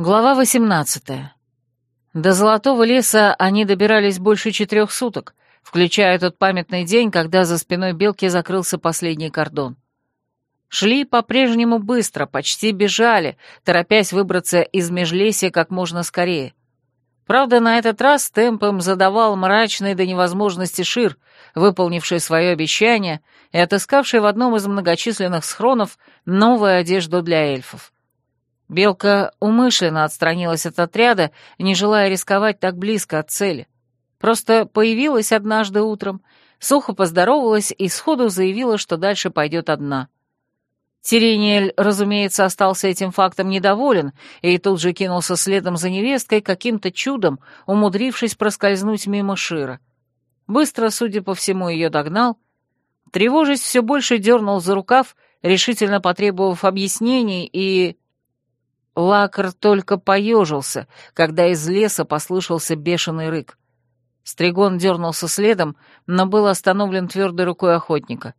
Глава 18. До Золотого леса они добирались больше четырех суток, включая тот памятный день, когда за спиной белки закрылся последний кордон. Шли по-прежнему быстро, почти бежали, торопясь выбраться из межлесия как можно скорее. Правда, на этот раз темпом задавал мрачный до невозможности Шир, выполнивший свое обещание и отыскавший в одном из многочисленных схронов новую одежду для эльфов. Белка умышленно отстранилась от отряда, не желая рисковать так близко от цели. Просто появилась однажды утром, сухо поздоровалась и сходу заявила, что дальше пойдет одна. Тирениэль, разумеется, остался этим фактом недоволен и тут же кинулся следом за невесткой, каким-то чудом умудрившись проскользнуть мимо Шира. Быстро, судя по всему, ее догнал. Тревожись, все больше дернул за рукав, решительно потребовав объяснений, и... Лакар только поежился, когда из леса послышался бешеный рык. Стригон дернулся следом, но был остановлен твердой рукой охотника.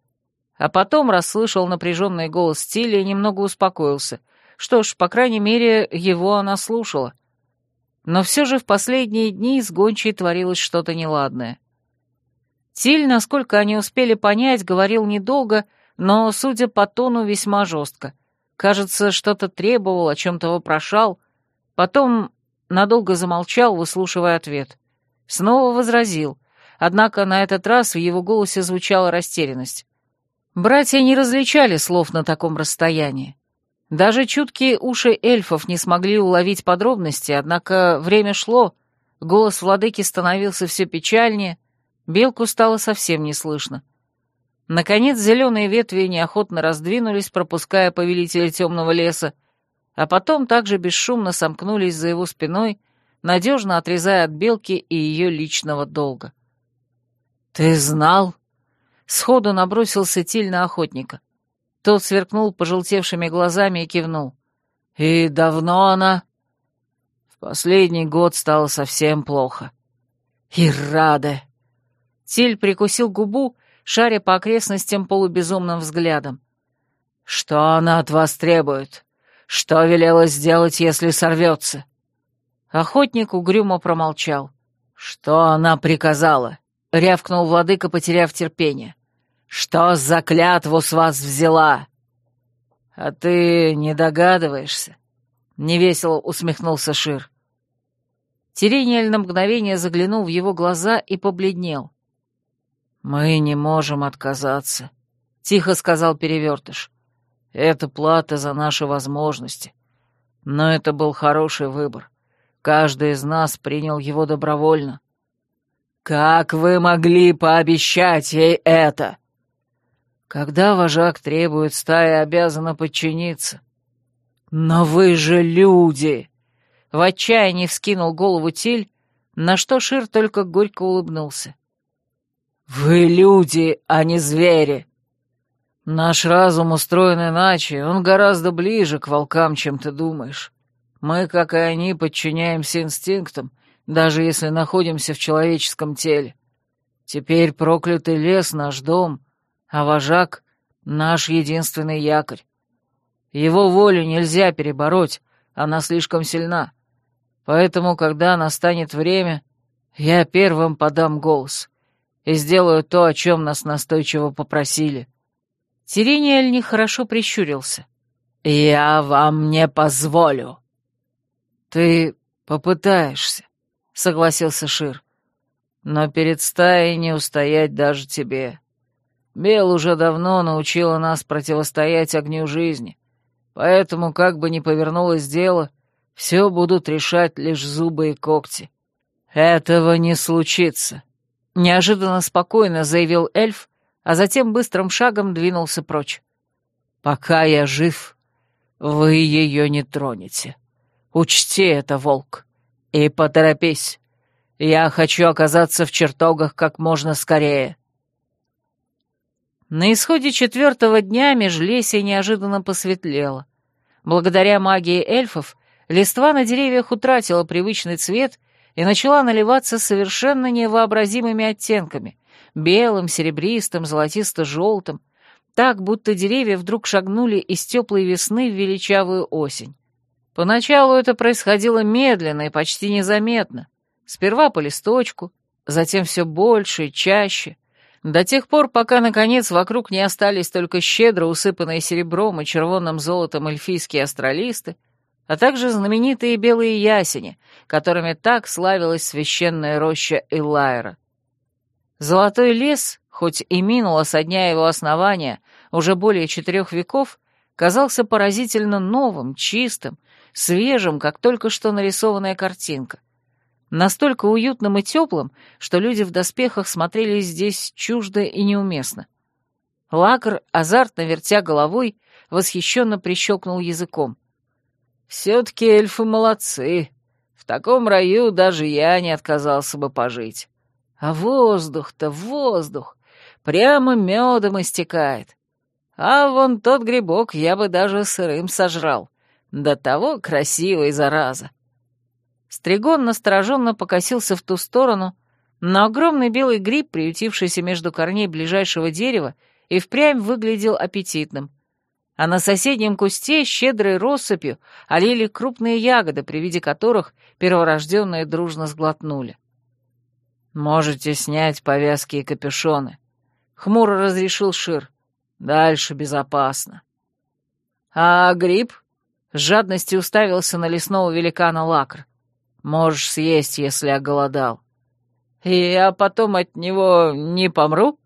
А потом расслышал напряженный голос Тилли и немного успокоился. Что ж, по крайней мере, его она слушала. Но все же в последние дни с гончей творилось что-то неладное. Тиль, насколько они успели понять, говорил недолго, но, судя по тону, весьма жестко. Кажется, что-то требовал, о чем-то вопрошал. Потом надолго замолчал, выслушивая ответ. Снова возразил, однако на этот раз в его голосе звучала растерянность. Братья не различали слов на таком расстоянии. Даже чуткие уши эльфов не смогли уловить подробности, однако время шло, голос владыки становился все печальнее, белку стало совсем не слышно. Наконец зеленые ветви неохотно раздвинулись, пропуская повелителя темного леса, а потом также бесшумно сомкнулись за его спиной, надежно отрезая от белки и ее личного долга. «Ты знал?» — сходу набросился Тиль на охотника. Тот сверкнул пожелтевшими глазами и кивнул. «И давно она?» «В последний год стало совсем плохо». «И рада!» Тиль прикусил губу, шаря по окрестностям полубезумным взглядом. «Что она от вас требует? Что велела сделать, если сорвется?» Охотник угрюмо промолчал. «Что она приказала?» — рявкнул владыка, потеряв терпение. «Что за клятву с вас взяла?» «А ты не догадываешься?» — невесело усмехнулся Шир. Тирениэль на мгновение заглянул в его глаза и побледнел. «Мы не можем отказаться», — тихо сказал Перевертыш. «Это плата за наши возможности. Но это был хороший выбор. Каждый из нас принял его добровольно». «Как вы могли пообещать ей это?» «Когда вожак требует, стая обязана подчиниться». «Но вы же люди!» В отчаянии вскинул голову Тиль, на что Шир только горько улыбнулся. «Вы люди, а не звери!» «Наш разум устроен иначе, он гораздо ближе к волкам, чем ты думаешь. Мы, как и они, подчиняемся инстинктам, даже если находимся в человеческом теле. Теперь проклятый лес — наш дом, а вожак — наш единственный якорь. Его волю нельзя перебороть, она слишком сильна. Поэтому, когда настанет время, я первым подам голос и сделаю то, о чем нас настойчиво попросили». Тирениэль нехорошо прищурился. «Я вам не позволю». «Ты попытаешься», — согласился Шир. «Но перед стаей не устоять даже тебе. Бел уже давно научила нас противостоять огню жизни, поэтому, как бы ни повернулось дело, все будут решать лишь зубы и когти. Этого не случится». Неожиданно спокойно заявил эльф, а затем быстрым шагом двинулся прочь. «Пока я жив, вы ее не тронете. Учти это, волк, и поторопись. Я хочу оказаться в чертогах как можно скорее». На исходе четвертого дня межлесье неожиданно посветлело. Благодаря магии эльфов листва на деревьях утратила привычный цвет и начала наливаться совершенно невообразимыми оттенками — белым, серебристым, золотисто-желтым, так, будто деревья вдруг шагнули из теплой весны в величавую осень. Поначалу это происходило медленно и почти незаметно. Сперва по листочку, затем все больше и чаще, до тех пор, пока, наконец, вокруг не остались только щедро усыпанные серебром и червонным золотом эльфийские астралисты, а также знаменитые белые ясени, которыми так славилась священная роща Элайра. Золотой лес, хоть и минуло со дня его основания уже более четырех веков, казался поразительно новым, чистым, свежим, как только что нарисованная картинка. Настолько уютным и теплым, что люди в доспехах смотрелись здесь чуждо и неуместно. Лакр, азартно вертя головой, восхищенно прищелкнул языком. Все-таки эльфы молодцы. В таком раю даже я не отказался бы пожить. А воздух-то, воздух, прямо медом истекает. А вон тот грибок я бы даже сырым сожрал. До того красивый, зараза. Стригон настороженно покосился в ту сторону, но огромный белый гриб, приютившийся между корней ближайшего дерева, и впрямь выглядел аппетитным а на соседнем кусте щедрой россыпью олили крупные ягоды, при виде которых перворожденные дружно сглотнули. «Можете снять повязки и капюшоны», — хмуро разрешил Шир. «Дальше безопасно». «А гриб?» — с жадностью уставился на лесного великана Лакр. «Можешь съесть, если оголодал». «И я потом от него не помру?»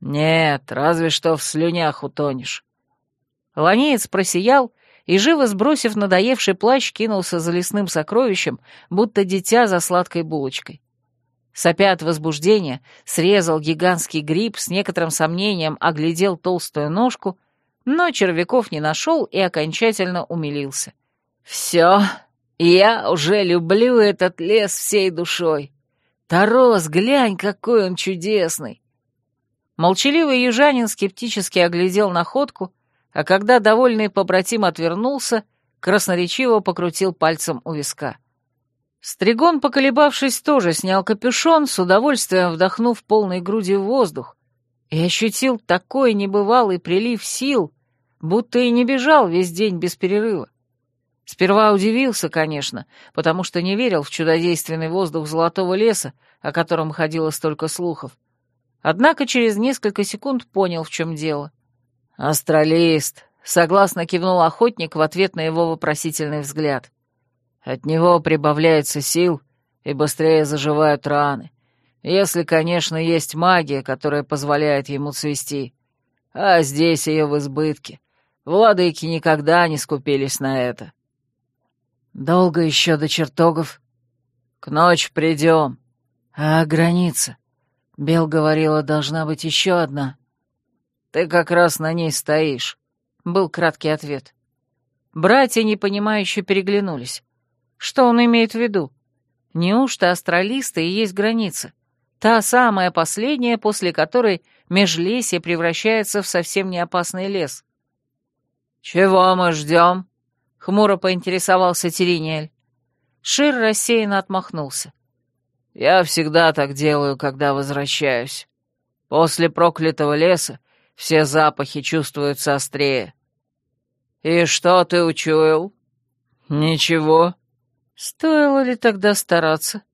«Нет, разве что в слюнях утонешь». Ланеец просиял и, живо сбросив надоевший плащ, кинулся за лесным сокровищем, будто дитя за сладкой булочкой. Сопя от возбуждения, срезал гигантский гриб, с некоторым сомнением оглядел толстую ножку, но червяков не нашел и окончательно умилился. «Все, я уже люблю этот лес всей душой. Тарос, глянь, какой он чудесный!» Молчаливый южанин скептически оглядел находку, а когда довольный побратим отвернулся, красноречиво покрутил пальцем у виска. Стригон, поколебавшись, тоже снял капюшон, с удовольствием вдохнув полной грудью воздух, и ощутил такой небывалый прилив сил, будто и не бежал весь день без перерыва. Сперва удивился, конечно, потому что не верил в чудодейственный воздух золотого леса, о котором ходило столько слухов. Однако через несколько секунд понял, в чем дело. «Астралист», — согласно кивнул охотник в ответ на его вопросительный взгляд. «От него прибавляется сил и быстрее заживают раны. Если, конечно, есть магия, которая позволяет ему цвести. А здесь ее в избытке. Владыки никогда не скупились на это». «Долго еще до чертогов?» «К ночи придем». «А граница?» Бел говорила, должна быть еще одна. «Ты как раз на ней стоишь», — был краткий ответ. Братья непонимающе переглянулись. Что он имеет в виду? Неужто астралисты и есть граница? Та самая последняя, после которой межлесье превращается в совсем не опасный лес. «Чего мы ждем?» — хмуро поинтересовался Теринель. Шир рассеянно отмахнулся. «Я всегда так делаю, когда возвращаюсь. После проклятого леса все запахи чувствуются острее. И что ты учуял? Ничего. Стоило ли тогда стараться?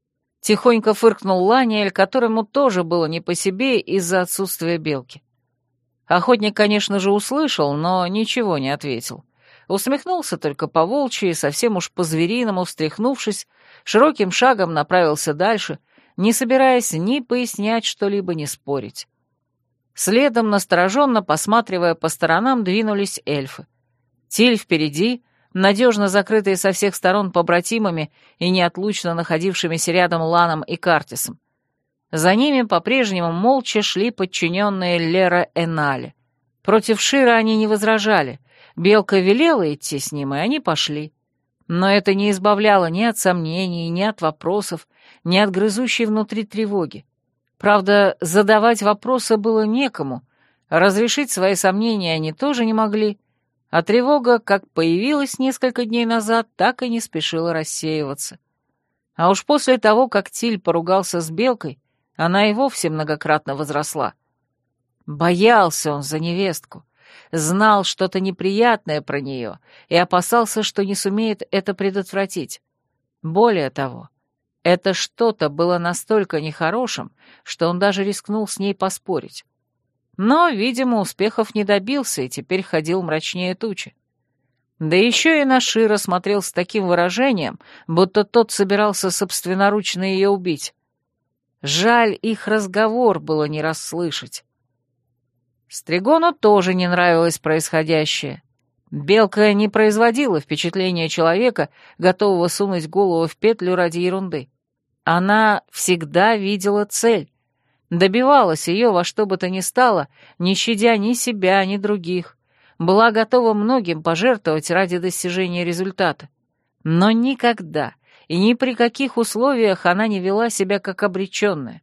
Тихонько фыркнул Ланиэль, которому тоже было не по себе из-за отсутствия белки. Охотник, конечно же, услышал, но ничего не ответил. Усмехнулся только по-волчьи, совсем уж по-звериному встряхнувшись, широким шагом направился дальше, не собираясь ни пояснять что-либо, ни спорить. Следом, настороженно посматривая по сторонам, двинулись эльфы. Тиль впереди, надежно закрытые со всех сторон побратимами и неотлучно находившимися рядом Ланом и Картисом. За ними по-прежнему молча шли подчиненные Лера Энали. Против Шира они не возражали. Белка велела идти с ним, и они пошли. Но это не избавляло ни от сомнений, ни от вопросов, ни от грызущей внутри тревоги. Правда, задавать вопросы было некому, разрешить свои сомнения они тоже не могли, а тревога, как появилась несколько дней назад, так и не спешила рассеиваться. А уж после того, как Тиль поругался с Белкой, она и вовсе многократно возросла. Боялся он за невестку, знал что-то неприятное про нее и опасался, что не сумеет это предотвратить. Более того, это что-то было настолько нехорошим, что он даже рискнул с ней поспорить. Но, видимо, успехов не добился и теперь ходил мрачнее тучи. Да еще и Нашира смотрел с таким выражением, будто тот собирался собственноручно ее убить. Жаль, их разговор было не расслышать. Стригону тоже не нравилось происходящее. Белка не производила впечатления человека, готового сунуть голову в петлю ради ерунды. Она всегда видела цель, добивалась ее во что бы то ни стало, не щадя ни себя, ни других, была готова многим пожертвовать ради достижения результата. Но никогда и ни при каких условиях она не вела себя как обреченная,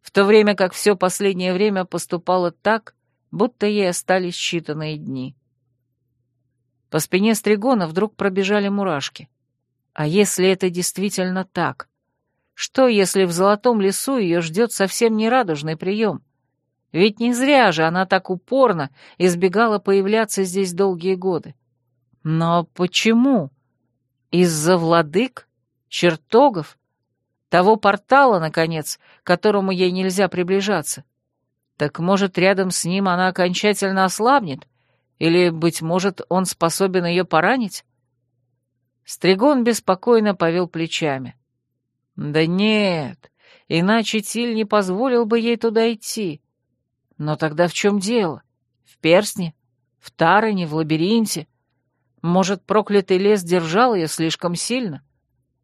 в то время как все последнее время поступало так, будто ей остались считанные дни. По спине Стригона вдруг пробежали мурашки. А если это действительно так? Что, если в золотом лесу ее ждет совсем не радужный прием? Ведь не зря же она так упорно избегала появляться здесь долгие годы. Но почему? Из-за владык? Чертогов? Того портала, наконец, к которому ей нельзя приближаться? Так, может, рядом с ним она окончательно ослабнет? Или, быть может, он способен ее поранить? Стригон беспокойно повел плечами. Да нет, иначе Тиль не позволил бы ей туда идти. Но тогда в чем дело? В перстне? В Тарине? В лабиринте? Может, проклятый лес держал ее слишком сильно?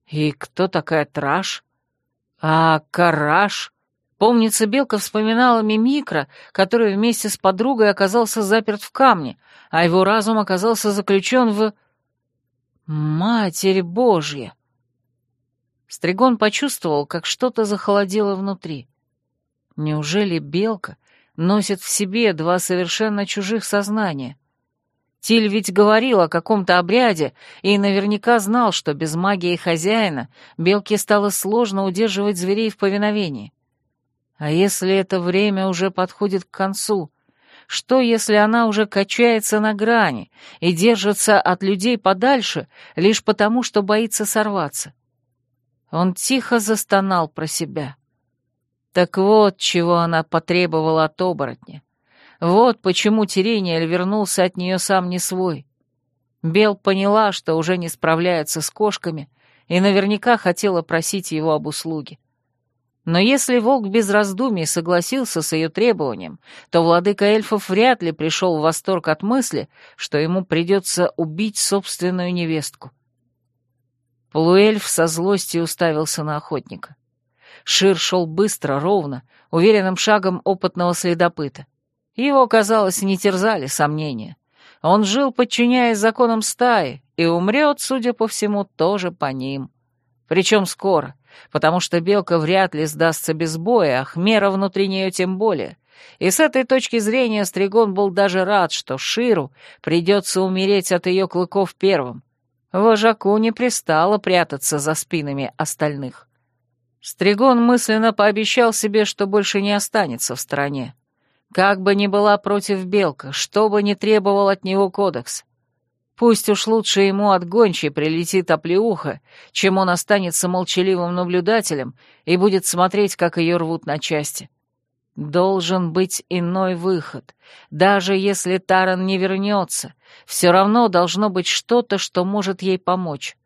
И кто такая Траш? А Караш? Помнится, Белка вспоминала Мимикра, который вместе с подругой оказался заперт в камне, а его разум оказался заключен в... Матерь Божья! Стригон почувствовал, как что-то захолодело внутри. Неужели белка носит в себе два совершенно чужих сознания? Тиль ведь говорил о каком-то обряде и наверняка знал, что без магии хозяина белке стало сложно удерживать зверей в повиновении. А если это время уже подходит к концу? Что, если она уже качается на грани и держится от людей подальше лишь потому, что боится сорваться? — он тихо застонал про себя. Так вот, чего она потребовала от оборотня. Вот почему Терениэль вернулся от нее сам не свой. Бел поняла, что уже не справляется с кошками, и наверняка хотела просить его об услуге. Но если волк без раздумий согласился с ее требованием, то владыка эльфов вряд ли пришел в восторг от мысли, что ему придется убить собственную невестку. Полуэльф со злостью уставился на охотника. Шир шел быстро, ровно, уверенным шагом опытного следопыта. Его, казалось, не терзали сомнения. Он жил, подчиняясь законам стаи, и умрет, судя по всему, тоже по ним. Причем скоро, потому что белка вряд ли сдастся без боя, а хмера внутри нее тем более. И с этой точки зрения Стригон был даже рад, что Ширу придется умереть от ее клыков первым, Вожаку не пристало прятаться за спинами остальных. Стригон мысленно пообещал себе, что больше не останется в стороне. Как бы ни была против Белка, что бы ни требовал от него кодекс. Пусть уж лучше ему от гончей прилетит оплеуха, чем он останется молчаливым наблюдателем и будет смотреть, как ее рвут на части. Должен быть иной выход. Даже если Таран не вернется, все равно должно быть что-то, что может ей помочь.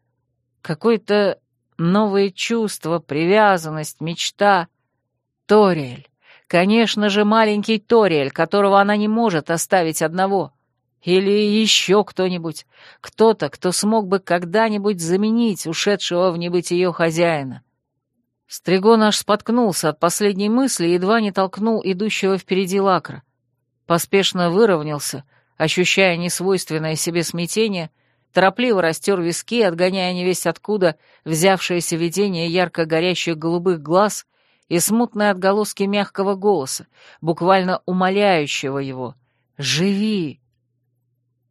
Какое-то новое чувство, привязанность, мечта. Ториэль. Конечно же, маленький Ториэль, которого она не может оставить одного. Или еще кто-нибудь. Кто-то, кто смог бы когда-нибудь заменить ушедшего в небытие хозяина. Стригон аж споткнулся от последней мысли и едва не толкнул идущего впереди лакра. Поспешно выровнялся, ощущая несвойственное себе смятение, торопливо растер виски, отгоняя невесть откуда взявшееся видение ярко горящих голубых глаз и смутные отголоски мягкого голоса, буквально умоляющего его «Живи!».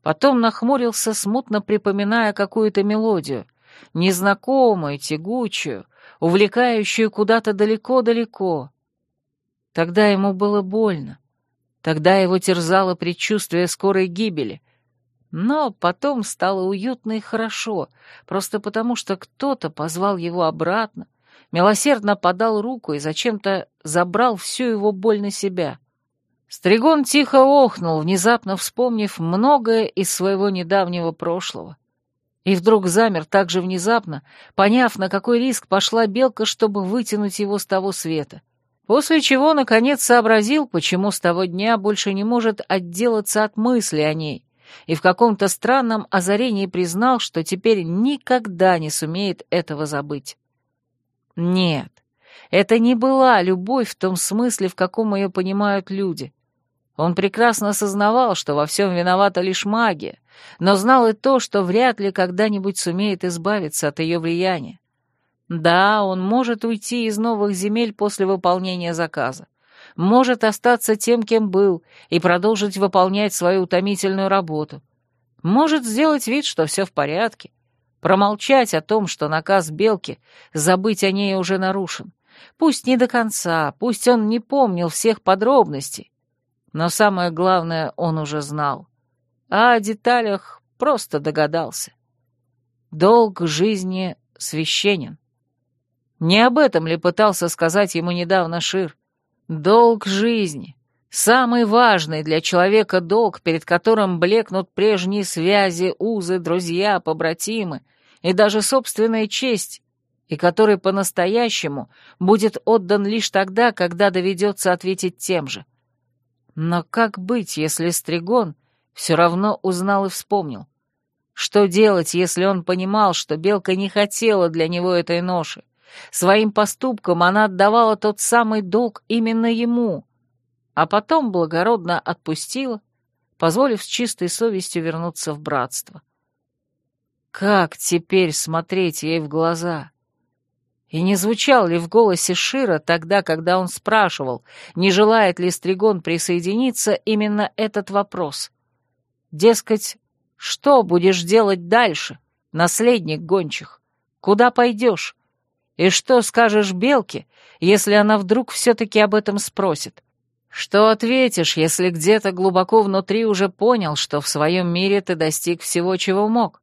Потом нахмурился, смутно припоминая какую-то мелодию, незнакомую, тягучую, увлекающую куда-то далеко-далеко. Тогда ему было больно. Тогда его терзало предчувствие скорой гибели. Но потом стало уютно и хорошо, просто потому что кто-то позвал его обратно, милосердно подал руку и зачем-то забрал всю его боль на себя. Стригон тихо охнул, внезапно вспомнив многое из своего недавнего прошлого. И вдруг замер так же внезапно, поняв, на какой риск пошла белка, чтобы вытянуть его с того света. После чего, наконец, сообразил, почему с того дня больше не может отделаться от мысли о ней, и в каком-то странном озарении признал, что теперь никогда не сумеет этого забыть. Нет, это не была любовь в том смысле, в каком ее понимают люди. Он прекрасно осознавал, что во всем виновата лишь магия, но знал и то, что вряд ли когда-нибудь сумеет избавиться от ее влияния. Да, он может уйти из новых земель после выполнения заказа, может остаться тем, кем был, и продолжить выполнять свою утомительную работу, может сделать вид, что все в порядке, промолчать о том, что наказ Белки забыть о ней уже нарушен, пусть не до конца, пусть он не помнил всех подробностей, но самое главное он уже знал, а о деталях просто догадался. Долг жизни священен. Не об этом ли пытался сказать ему недавно Шир? Долг жизни. Самый важный для человека долг, перед которым блекнут прежние связи, узы, друзья, побратимы и даже собственная честь, и который по-настоящему будет отдан лишь тогда, когда доведется ответить тем же. Но как быть, если Стригон все равно узнал и вспомнил? Что делать, если он понимал, что Белка не хотела для него этой ноши? Своим поступком она отдавала тот самый долг именно ему, а потом благородно отпустила, позволив с чистой совестью вернуться в братство. Как теперь смотреть ей в глаза? И не звучал ли в голосе Шира тогда, когда он спрашивал, не желает ли Стригон присоединиться, именно этот вопрос? Дескать, что будешь делать дальше, наследник гончих? Куда пойдешь? И что скажешь Белке, если она вдруг все-таки об этом спросит? Что ответишь, если где-то глубоко внутри уже понял, что в своем мире ты достиг всего, чего мог?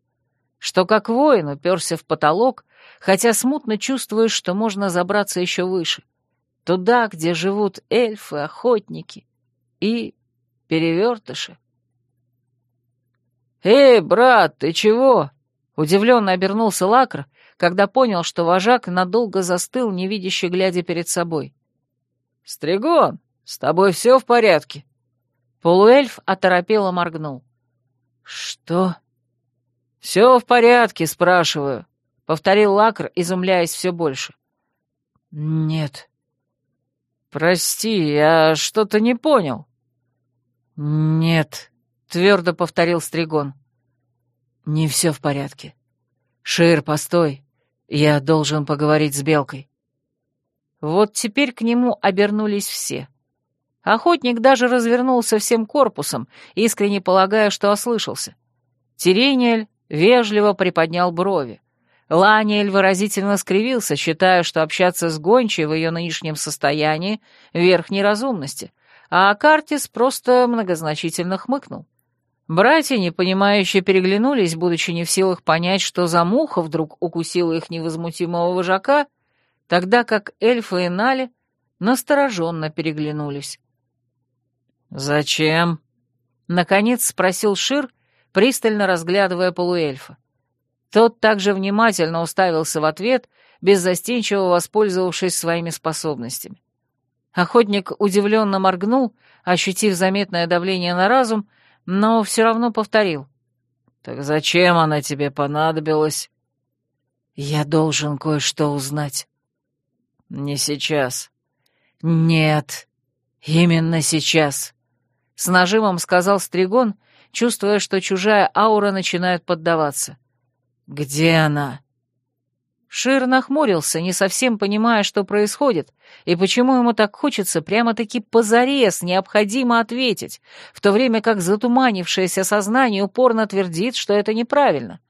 Что как воин уперся в потолок, хотя смутно чувствуешь, что можно забраться еще выше? Туда, где живут эльфы, охотники и перевертыши. «Эй, брат, ты чего?» — удивленно обернулся Лакр, когда понял, что вожак надолго застыл, невидяще глядя перед собой. «Стригон, с тобой все в порядке?» Полуэльф оторопело моргнул. «Что?» «Все в порядке, спрашиваю», — повторил Лакр, изумляясь все больше. «Нет». «Прости, я что-то не понял». «Нет», — твердо повторил Стригон. «Не все в порядке. Шир, постой. «Я должен поговорить с Белкой». Вот теперь к нему обернулись все. Охотник даже развернулся всем корпусом, искренне полагая, что ослышался. Тирениэль вежливо приподнял брови. Ланиэль выразительно скривился, считая, что общаться с гончей в ее нынешнем состоянии — верх неразумности, а Акартис просто многозначительно хмыкнул. Братья, непонимающе переглянулись, будучи не в силах понять, что за муха вдруг укусила их невозмутимого вожака, тогда как эльфы и Нали настороженно переглянулись. «Зачем?» — наконец спросил Шир, пристально разглядывая полуэльфа. Тот также внимательно уставился в ответ, беззастенчиво воспользовавшись своими способностями. Охотник удивленно моргнул, ощутив заметное давление на разум, но все равно повторил. «Так зачем она тебе понадобилась?» «Я должен кое-что узнать». «Не сейчас». «Нет, именно сейчас», — с нажимом сказал Стригон, чувствуя, что чужая аура начинает поддаваться. «Где она?» Шир нахмурился, не совсем понимая, что происходит, и почему ему так хочется прямо-таки позарез необходимо ответить, в то время как затуманившееся сознание упорно твердит, что это неправильно.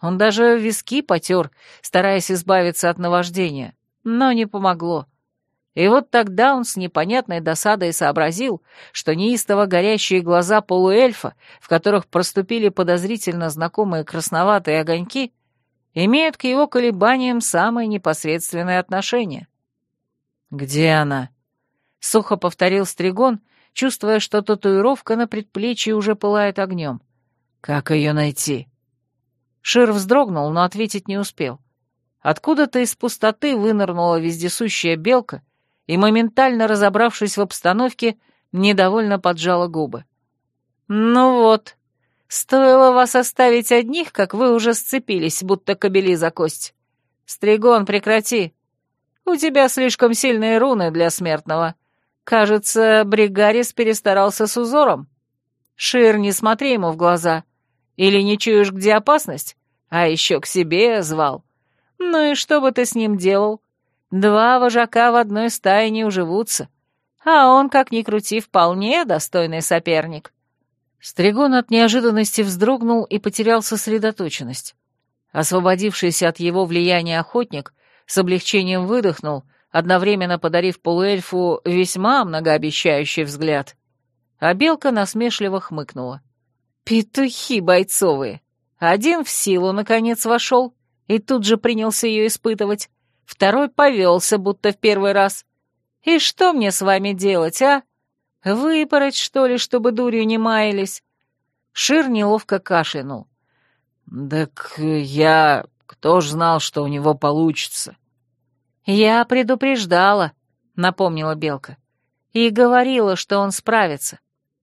Он даже виски потер, стараясь избавиться от наваждения, но не помогло. И вот тогда он с непонятной досадой сообразил, что неистово горящие глаза полуэльфа, в которых проступили подозрительно знакомые красноватые огоньки, имеют к его колебаниям самое непосредственное отношение. «Где она?» — сухо повторил Стригон, чувствуя, что татуировка на предплечье уже пылает огнем. «Как ее найти?» Шир вздрогнул, но ответить не успел. Откуда-то из пустоты вынырнула вездесущая белка и, моментально разобравшись в обстановке, недовольно поджала губы. «Ну вот, стоило вас оставить одних, как вы уже сцепились, будто кобели за кость. Стригон, прекрати. У тебя слишком сильные руны для смертного. Кажется, Бригарис перестарался с узором. Шир, не смотри ему в глаза. Или не чуешь, где опасность? А еще к себе звал. Ну и что бы ты с ним делал? Два вожака в одной стае не уживутся, а он, как ни крути, вполне достойный соперник». Стригон от неожиданности вздрогнул и потерял сосредоточенность. Освободившийся от его влияния охотник с облегчением выдохнул, одновременно подарив полуэльфу весьма многообещающий взгляд. А белка насмешливо хмыкнула. «Петухи бойцовые! Один в силу, наконец, вошел и тут же принялся ее испытывать, Второй повелся, будто в первый раз. И что мне с вами делать, а? Выпороть, что ли, чтобы дурью не маялись?» Шир неловко кашлянул. «Так я... Кто ж знал, что у него получится?» «Я предупреждала», — напомнила Белка. «И говорила, что он справится.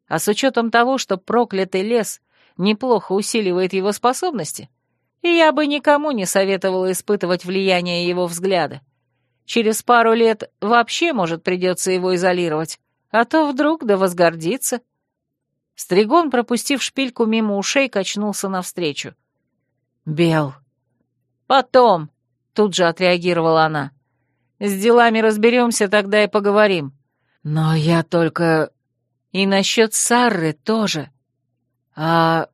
А с учетом того, что проклятый лес неплохо усиливает его способности, и я бы никому не советовала испытывать влияние его взгляда. Через пару лет вообще, может, придется его изолировать, а то вдруг да возгордится. Стригон, пропустив шпильку мимо ушей, качнулся навстречу. «Бел». «Потом», — тут же отреагировала она. «С делами разберемся, тогда и поговорим». «Но я только...» «И насчет Сарры тоже». «А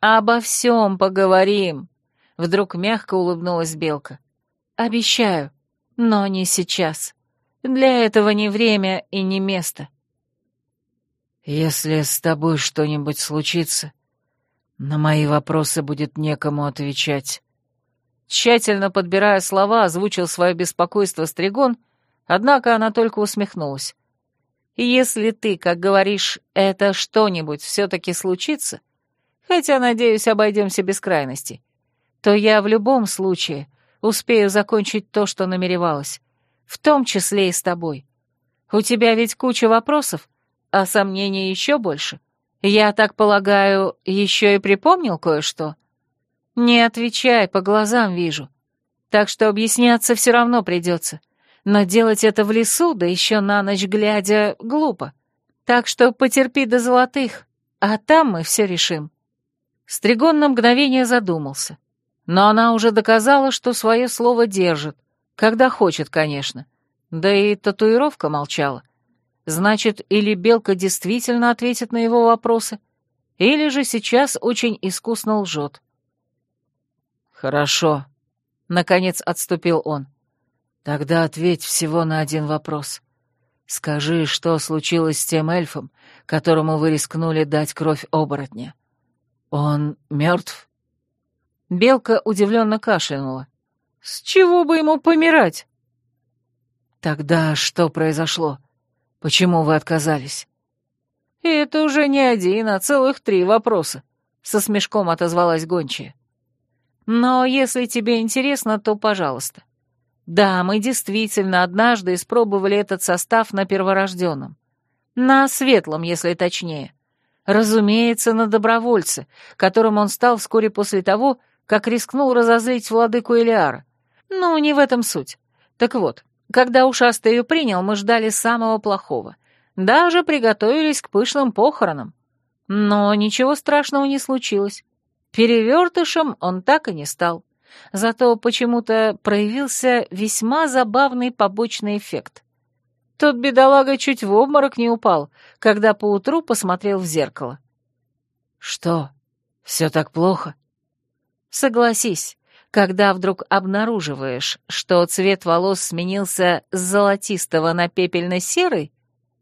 обо всем поговорим», Вдруг мягко улыбнулась Белка. «Обещаю, но не сейчас. Для этого не время и не место». «Если с тобой что-нибудь случится, на мои вопросы будет некому отвечать». Тщательно подбирая слова, озвучил свое беспокойство Стригон, однако она только усмехнулась. «Если ты, как говоришь, это что-нибудь все-таки случится, хотя, надеюсь, обойдемся без крайностей, то я в любом случае успею закончить то, что намеревалась, в том числе и с тобой. У тебя ведь куча вопросов, а сомнений еще больше. Я так полагаю, еще и припомнил кое-что? Не отвечай, по глазам вижу. Так что объясняться все равно придется. Но делать это в лесу, да еще на ночь глядя, глупо. Так что потерпи до золотых, а там мы все решим. Стригон на мгновение задумался. Но она уже доказала, что свое слово держит. Когда хочет, конечно. Да и татуировка молчала. Значит, или Белка действительно ответит на его вопросы, или же сейчас очень искусно лжет. «Хорошо», — наконец отступил он. «Тогда ответь всего на один вопрос. Скажи, что случилось с тем эльфом, которому вы рискнули дать кровь оборотня? Он мертв?» Белка удивленно кашлянула. «С чего бы ему помирать?» «Тогда что произошло? Почему вы отказались?» «Это уже не один, а целых три вопроса», — со смешком отозвалась гончая. «Но если тебе интересно, то пожалуйста. Да, мы действительно однажды испробовали этот состав на перворожденном. На светлом, если точнее. Разумеется, на добровольце, которым он стал вскоре после того, как рискнул разозлить владыку Элиара. Ну, не в этом суть. Так вот, когда ушастый ее принял, мы ждали самого плохого. Даже приготовились к пышным похоронам. Но ничего страшного не случилось. Перевертышем он так и не стал. Зато почему-то проявился весьма забавный побочный эффект. Тот бедолага чуть в обморок не упал, когда поутру посмотрел в зеркало. «Что, все так плохо?» Согласись, когда вдруг обнаруживаешь, что цвет волос сменился с золотистого на пепельно-серый,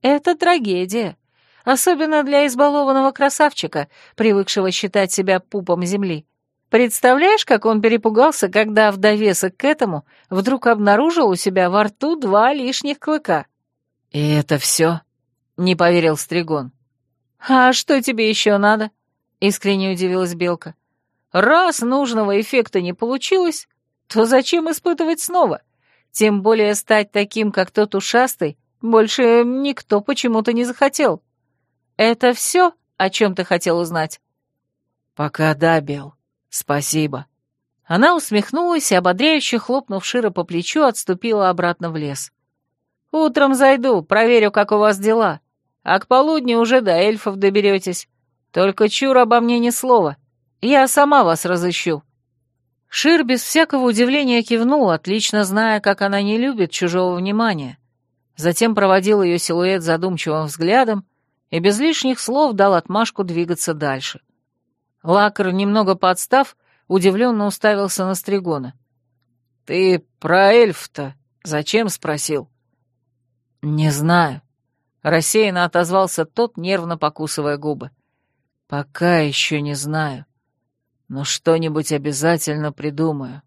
это трагедия, особенно для избалованного красавчика, привыкшего считать себя пупом земли. Представляешь, как он перепугался, когда в довесок к этому вдруг обнаружил у себя во рту два лишних клыка? «И это все?» — не поверил Стригон. «А что тебе еще надо?» — искренне удивилась Белка. «Раз нужного эффекта не получилось, то зачем испытывать снова? Тем более стать таким, как тот ушастый, больше никто почему-то не захотел. Это все, о чем ты хотел узнать?» «Пока да, Бел. Спасибо». Она усмехнулась и, ободряюще хлопнув Шира по плечу, отступила обратно в лес. «Утром зайду, проверю, как у вас дела, а к полудню уже до эльфов доберетесь. Только чур обо мне ни слова. Я сама вас разыщу». Шир без всякого удивления кивнул, отлично зная, как она не любит чужого внимания. Затем проводил ее силуэт задумчивым взглядом и без лишних слов дал отмашку двигаться дальше. Лакар, немного подстав, удивленно уставился на Стригона. «Ты про эльф-то зачем?» — спросил. «Не знаю», — рассеянно отозвался тот, нервно покусывая губы. «Пока еще не знаю, но что-нибудь обязательно придумаю».